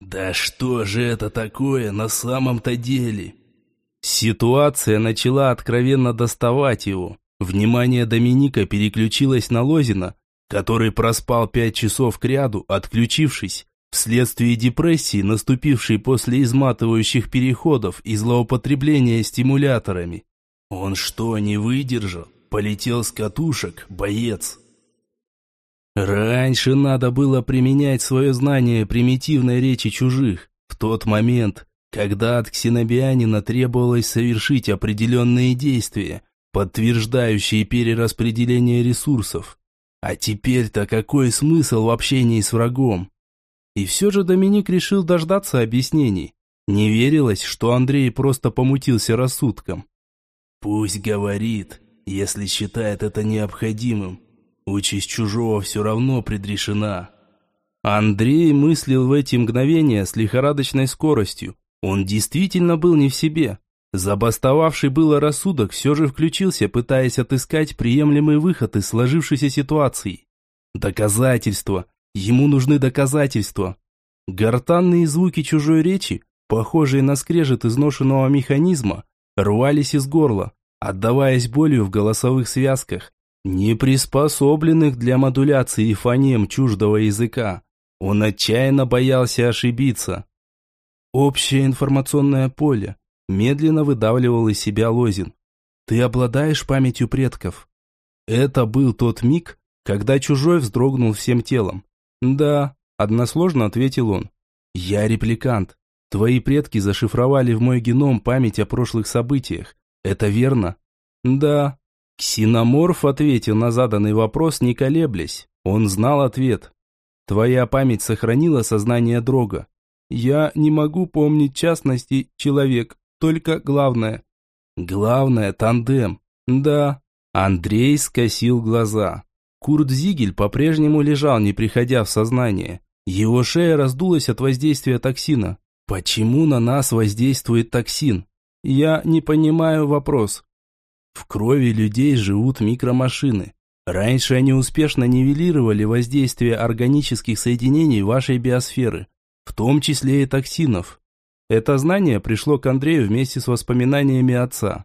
«Да что же это такое на самом-то деле?» Ситуация начала откровенно доставать его. Внимание Доминика переключилось на Лозина, который проспал пять часов кряду, отключившись, вследствие депрессии, наступившей после изматывающих переходов и злоупотребления стимуляторами. Он что, не выдержал? Полетел с катушек, боец. Раньше надо было применять свое знание примитивной речи чужих. В тот момент, когда от ксенобианина требовалось совершить определенные действия, подтверждающие перераспределение ресурсов. А теперь-то какой смысл в общении с врагом? И все же Доминик решил дождаться объяснений. Не верилось, что Андрей просто помутился рассудком. «Пусть говорит, если считает это необходимым. Участь чужого все равно предрешена». Андрей мыслил в эти мгновения с лихорадочной скоростью, он действительно был не в себе. Забастовавший было рассудок все же включился, пытаясь отыскать приемлемый выход из сложившейся ситуации. Доказательства. Ему нужны доказательства. Гортанные звуки чужой речи, похожие на скрежет изношенного механизма, рвались из горла, отдаваясь болью в голосовых связках, не приспособленных для модуляции фонем чуждого языка. Он отчаянно боялся ошибиться. Общее информационное поле. Медленно выдавливал из себя Лозин. Ты обладаешь памятью предков. Это был тот миг, когда чужой вздрогнул всем телом. Да, односложно ответил он. Я репликант. Твои предки зашифровали в мой геном память о прошлых событиях. Это верно? Да. Ксеноморф ответил на заданный вопрос, не колеблясь. Он знал ответ. Твоя память сохранила сознание Дрога. Я не могу помнить частности человек, только главное. Главное – тандем. Да. Андрей скосил глаза. Курт Зигель по-прежнему лежал, не приходя в сознание. Его шея раздулась от воздействия токсина. Почему на нас воздействует токсин? Я не понимаю вопрос. В крови людей живут микромашины. Раньше они успешно нивелировали воздействие органических соединений вашей биосферы в том числе и токсинов. Это знание пришло к Андрею вместе с воспоминаниями отца.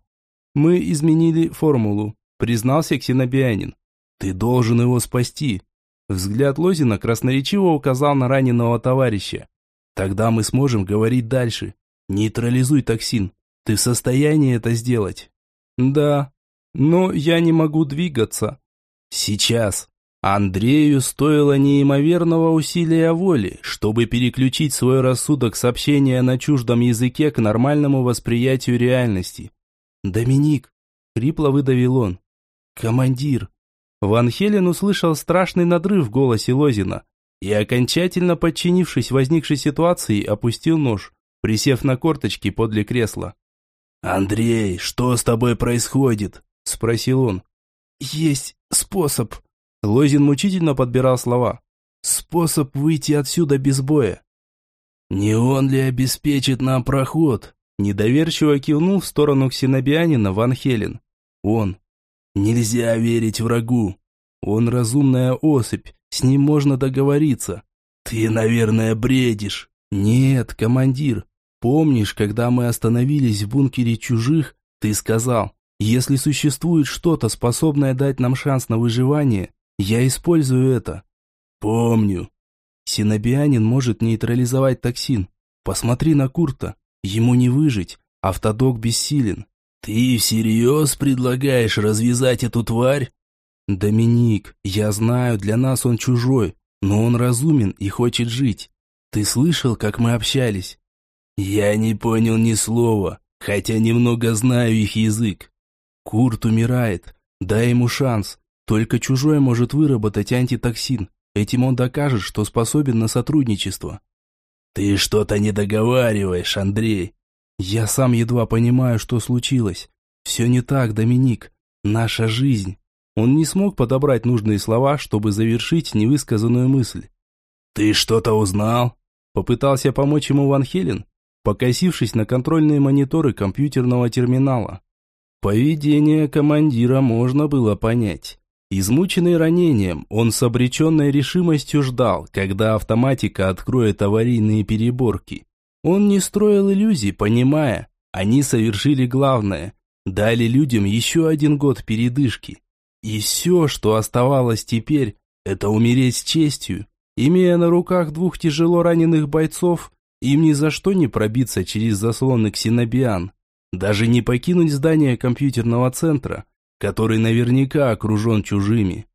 «Мы изменили формулу», – признался ксенобианин. «Ты должен его спасти». Взгляд Лозина красноречиво указал на раненого товарища. «Тогда мы сможем говорить дальше. Нейтрализуй токсин. Ты в состоянии это сделать?» «Да, но я не могу двигаться». «Сейчас», Андрею стоило неимоверного усилия воли, чтобы переключить свой рассудок с общения на чуждом языке к нормальному восприятию реальности. «Доминик!» — хрипло выдавил он. «Командир!» Ван Хелен услышал страшный надрыв в голосе Лозина и, окончательно подчинившись возникшей ситуации, опустил нож, присев на корточки подле кресла. «Андрей, что с тобой происходит?» – спросил он. «Есть способ», Лозин мучительно подбирал слова. способ выйти отсюда без боя. Не он ли обеспечит нам проход? Недоверчиво кивнул в сторону ксенобианина Ван Хелен. Он. Нельзя верить врагу. Он разумная особь, с ним можно договориться. Ты, наверное, бредишь. Нет, командир. Помнишь, когда мы остановились в бункере чужих, ты сказал, если существует что-то, способное дать нам шанс на выживание, я использую это. Помню. Синобианин может нейтрализовать токсин. Посмотри на Курта. Ему не выжить. Автодок бессилен. Ты всерьез предлагаешь развязать эту тварь? Доминик, я знаю, для нас он чужой, но он разумен и хочет жить. Ты слышал, как мы общались? Я не понял ни слова, хотя немного знаю их язык. Курт умирает. Дай ему шанс. Только чужой может выработать антитоксин. Этим он докажет, что способен на сотрудничество. Ты что-то не договариваешь, Андрей. Я сам едва понимаю, что случилось. Все не так, Доминик. Наша жизнь. Он не смог подобрать нужные слова, чтобы завершить невысказанную мысль. Ты что-то узнал? Попытался помочь ему Ван Хелен, покосившись на контрольные мониторы компьютерного терминала. Поведение командира можно было понять. Измученный ранением, он с обреченной решимостью ждал, когда автоматика откроет аварийные переборки. Он не строил иллюзий, понимая, они совершили главное, дали людям еще один год передышки. И все, что оставалось теперь, это умереть с честью, имея на руках двух тяжело раненых бойцов, им ни за что не пробиться через заслоны ксенобиан, даже не покинуть здание компьютерного центра, который наверняка окружен чужими.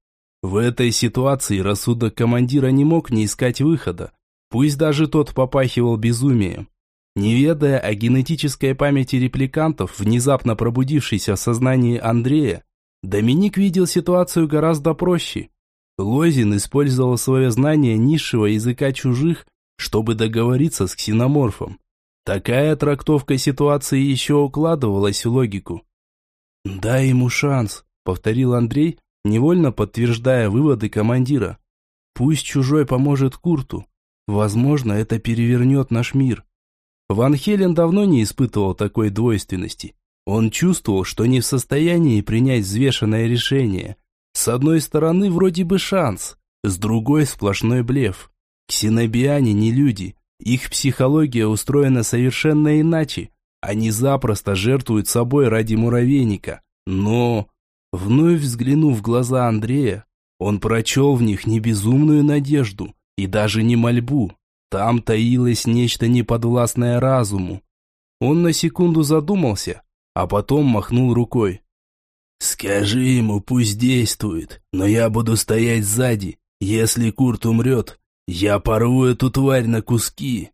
В этой ситуации рассудок командира не мог не искать выхода, пусть даже тот попахивал безумием. Не ведая о генетической памяти репликантов, внезапно пробудившейся в сознании Андрея, Доминик видел ситуацию гораздо проще. Лозин использовал свое знание низшего языка чужих, чтобы договориться с ксеноморфом. Такая трактовка ситуации еще укладывалась в логику. «Дай ему шанс», — повторил Андрей, невольно подтверждая выводы командира. «Пусть чужой поможет Курту. Возможно, это перевернет наш мир». Ван Хелен давно не испытывал такой двойственности. Он чувствовал, что не в состоянии принять взвешенное решение. С одной стороны, вроде бы шанс, с другой – сплошной блеф. Ксенобиане не люди, их психология устроена совершенно иначе. Они запросто жертвуют собой ради муравейника. Но, вновь взглянув в глаза Андрея, он прочел в них не безумную надежду и даже не мольбу. Там таилось нечто неподвластное разуму. Он на секунду задумался, а потом махнул рукой. «Скажи ему, пусть действует, но я буду стоять сзади. Если Курт умрет, я порву эту тварь на куски».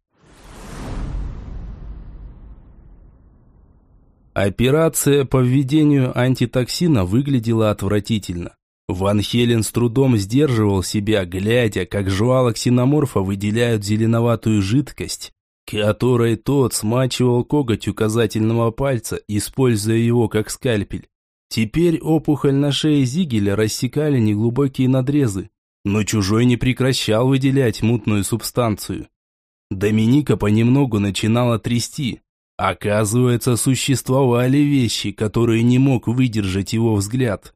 Операция по введению антитоксина выглядела отвратительно. Ван Хелен с трудом сдерживал себя, глядя, как жвала ксеноморфа выделяют зеленоватую жидкость, которой тот смачивал коготь указательного пальца, используя его как скальпель. Теперь опухоль на шее Зигеля рассекали неглубокие надрезы, но чужой не прекращал выделять мутную субстанцию. Доминика понемногу начинала трясти, Оказывается, существовали вещи, которые не мог выдержать его взгляд.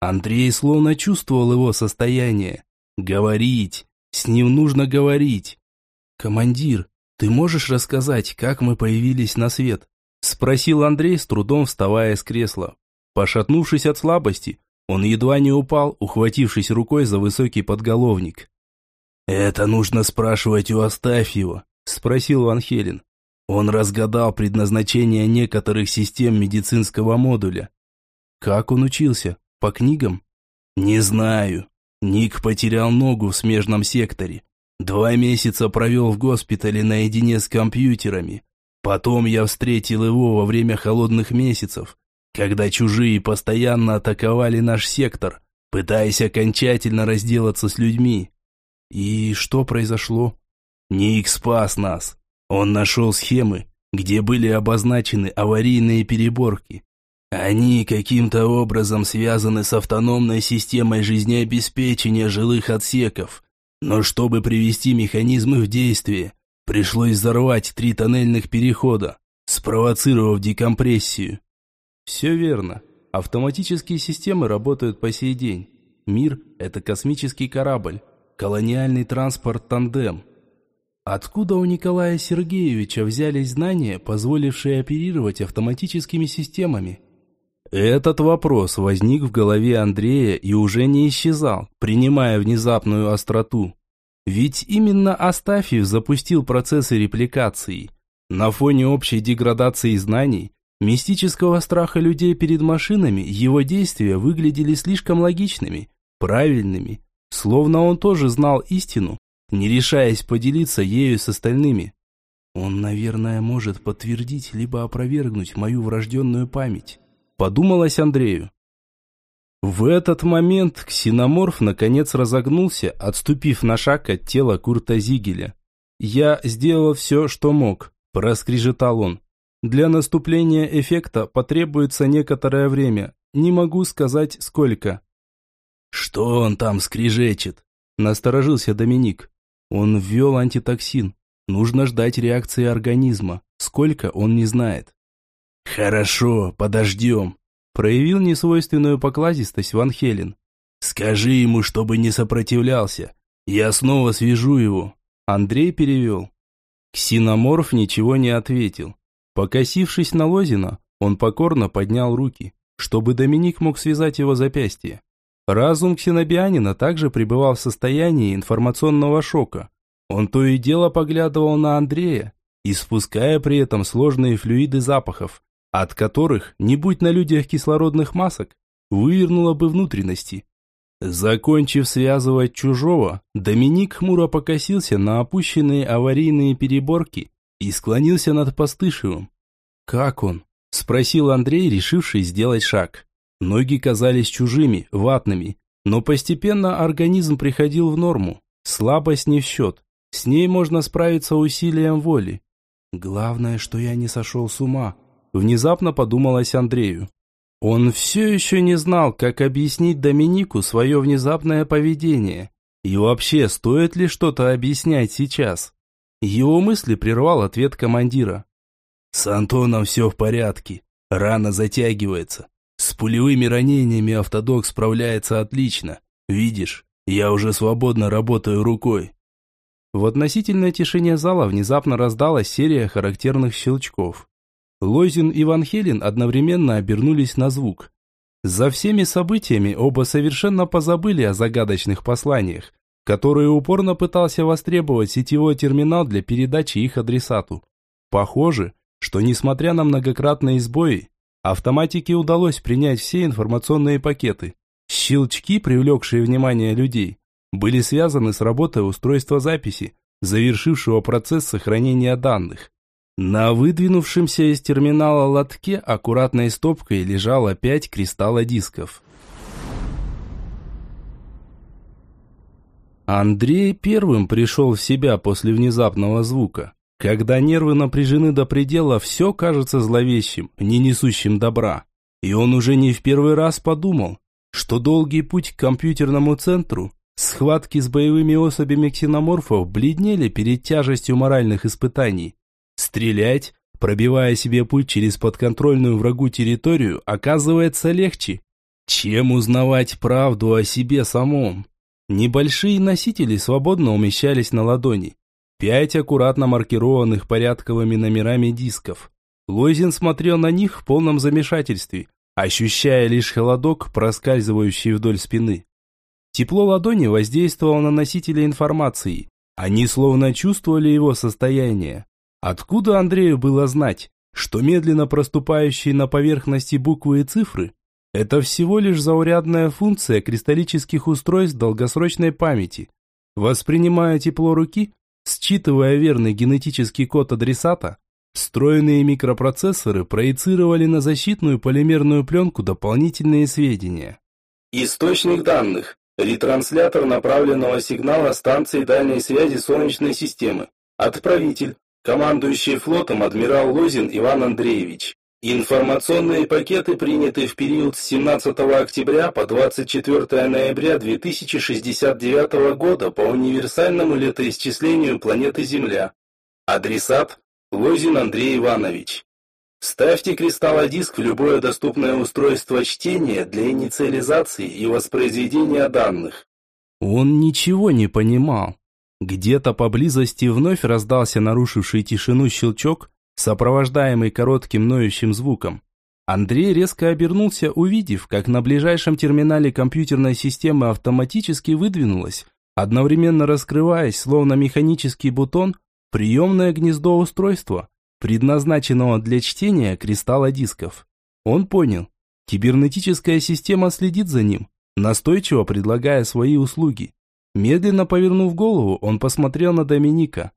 Андрей словно чувствовал его состояние. Говорить. С ним нужно говорить. «Командир, ты можешь рассказать, как мы появились на свет?» Спросил Андрей, с трудом вставая с кресла. Пошатнувшись от слабости, он едва не упал, ухватившись рукой за высокий подголовник. «Это нужно спрашивать у Астафьева», – спросил Ван Хелен. Он разгадал предназначение некоторых систем медицинского модуля. Как он учился? По книгам? Не знаю. Ник потерял ногу в смежном секторе. Два месяца провел в госпитале наедине с компьютерами. Потом я встретил его во время холодных месяцев, когда чужие постоянно атаковали наш сектор, пытаясь окончательно разделаться с людьми. И что произошло? Ник спас нас. Он нашел схемы, где были обозначены аварийные переборки. Они каким-то образом связаны с автономной системой жизнеобеспечения жилых отсеков. Но чтобы привести механизмы в действие, пришлось взорвать три тоннельных перехода, спровоцировав декомпрессию. Все верно. Автоматические системы работают по сей день. Мир – это космический корабль, колониальный транспорт «Тандем». Откуда у Николая Сергеевича взялись знания, позволившие оперировать автоматическими системами? Этот вопрос возник в голове Андрея и уже не исчезал, принимая внезапную остроту. Ведь именно Астафьев запустил процессы репликации. На фоне общей деградации знаний, мистического страха людей перед машинами, его действия выглядели слишком логичными, правильными, словно он тоже знал истину, не решаясь поделиться ею с остальными. Он, наверное, может подтвердить либо опровергнуть мою врожденную память подумалось Андрею. В этот момент ксеноморф наконец разогнулся, отступив на шаг от тела Курта Зигеля. «Я сделал все, что мог», – проскрежетал он. «Для наступления эффекта потребуется некоторое время. Не могу сказать, сколько». «Что он там скрежечет?» – насторожился Доминик. «Он ввел антитоксин. Нужно ждать реакции организма. Сколько, он не знает». «Хорошо, подождем», – проявил несвойственную покладистость Ван Хелен. «Скажи ему, чтобы не сопротивлялся. Я снова свяжу его». Андрей перевел. Ксеноморф ничего не ответил. Покосившись на Лозина, он покорно поднял руки, чтобы Доминик мог связать его запястье. Разум ксенобианина также пребывал в состоянии информационного шока. Он то и дело поглядывал на Андрея, испуская при этом сложные флюиды запахов, от которых, не будь на людях кислородных масок, вывернуло бы внутренности. Закончив связывать чужого, Доминик хмуро покосился на опущенные аварийные переборки и склонился над Постышевым. «Как он?» – спросил Андрей, решивший сделать шаг. Ноги казались чужими, ватными, но постепенно организм приходил в норму. Слабость не в счет. С ней можно справиться усилием воли. Главное, что я не сошел с ума, Внезапно подумалось Андрею. Он все еще не знал, как объяснить Доминику свое внезапное поведение. И вообще, стоит ли что-то объяснять сейчас? Его мысли прервал ответ командира. «С Антоном все в порядке. Рана затягивается. С пулевыми ранениями автодок справляется отлично. Видишь, я уже свободно работаю рукой». В относительной тишине зала внезапно раздалась серия характерных щелчков. Лозин и Ван Хелен одновременно обернулись на звук. За всеми событиями оба совершенно позабыли о загадочных посланиях, которые упорно пытался востребовать сетевой терминал для передачи их адресату. Похоже, что несмотря на многократные сбои, автоматике удалось принять все информационные пакеты. Щелчки, привлекшие внимание людей, были связаны с работой устройства записи, завершившего процесс сохранения данных. На выдвинувшемся из терминала лотке аккуратной стопкой лежало пять кристаллодисков. Андрей первым пришел в себя после внезапного звука. Когда нервы напряжены до предела, все кажется зловещим, не несущим добра. И он уже не в первый раз подумал, что долгий путь к компьютерному центру, схватки с боевыми особями ксеноморфов бледнели перед тяжестью моральных испытаний. Стрелять, пробивая себе путь через подконтрольную врагу территорию, оказывается легче, чем узнавать правду о себе самом. Небольшие носители свободно умещались на ладони. Пять аккуратно маркированных порядковыми номерами дисков. Лойзин смотрел на них в полном замешательстве, ощущая лишь холодок, проскальзывающий вдоль спины. Тепло ладони воздействовало на носителя информации. Они словно чувствовали его состояние. Откуда Андрею было знать, что медленно проступающие на поверхности буквы и цифры – это всего лишь заурядная функция кристаллических устройств долгосрочной памяти? Воспринимая тепло руки, считывая верный генетический код адресата, встроенные микропроцессоры проецировали на защитную полимерную пленку дополнительные сведения. Источник данных. Ретранслятор направленного сигнала станции дальней связи Солнечной системы. Отправитель командующий флотом адмирал Лозин Иван Андреевич. Информационные пакеты приняты в период с 17 октября по 24 ноября 2069 года по универсальному летоисчислению планеты Земля. Адресат Лозин Андрей Иванович. Ставьте кристаллодиск в любое доступное устройство чтения для инициализации и воспроизведения данных. Он ничего не понимал. Где-то поблизости вновь раздался нарушивший тишину щелчок, сопровождаемый коротким ноющим звуком. Андрей резко обернулся, увидев, как на ближайшем терминале компьютерной системы автоматически выдвинулась, одновременно раскрываясь, словно механический бутон, приемное гнездо устройства, предназначенного для чтения кристалла дисков. Он понял, кибернетическая система следит за ним, настойчиво предлагая свои услуги. Медленно повернув голову, он посмотрел на Доминика.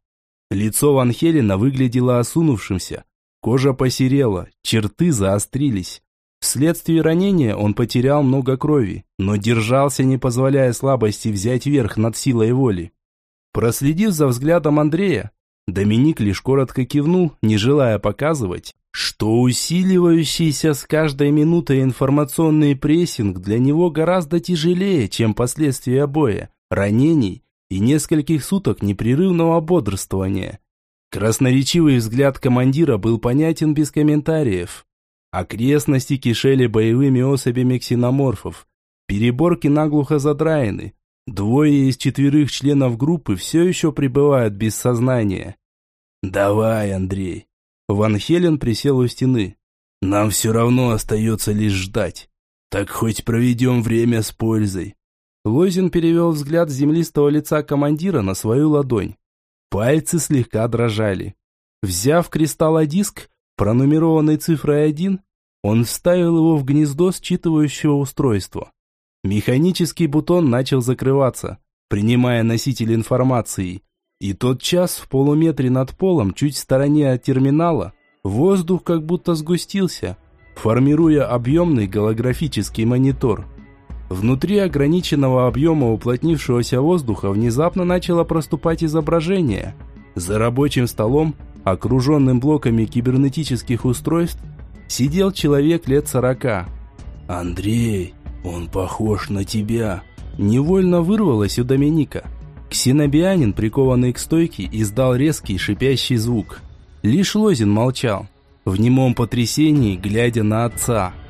Лицо Ван Хелена выглядело осунувшимся. Кожа посерела, черты заострились. Вследствие ранения он потерял много крови, но держался, не позволяя слабости взять верх над силой воли. Проследив за взглядом Андрея, Доминик лишь коротко кивнул, не желая показывать, что усиливающийся с каждой минутой информационный прессинг для него гораздо тяжелее, чем последствия боя, ранений и нескольких суток непрерывного бодрствования. Красноречивый взгляд командира был понятен без комментариев. Окрестности кишели боевыми особями ксеноморфов. Переборки наглухо задраены. Двое из четверых членов группы все еще пребывают без сознания. «Давай, Андрей». Ван Хелен присел у стены. «Нам все равно остается лишь ждать. Так хоть проведем время с пользой. Лозин перевел взгляд с землистого лица командира на свою ладонь. Пальцы слегка дрожали. Взяв кристаллодиск, пронумерованный цифрой 1, он вставил его в гнездо считывающего устройства. Механический бутон начал закрываться, принимая носитель информации, и тот час в полуметре над полом, чуть в стороне от терминала, воздух как будто сгустился, формируя объемный голографический монитор – Внутри ограниченного объема уплотнившегося воздуха внезапно начало проступать изображение. За рабочим столом, окруженным блоками кибернетических устройств, сидел человек лет сорока. «Андрей, он похож на тебя!» Невольно вырвалось у Доминика. Ксенобианин, прикованный к стойке, издал резкий шипящий звук. Лишь Лозин молчал, в немом потрясении, глядя на отца –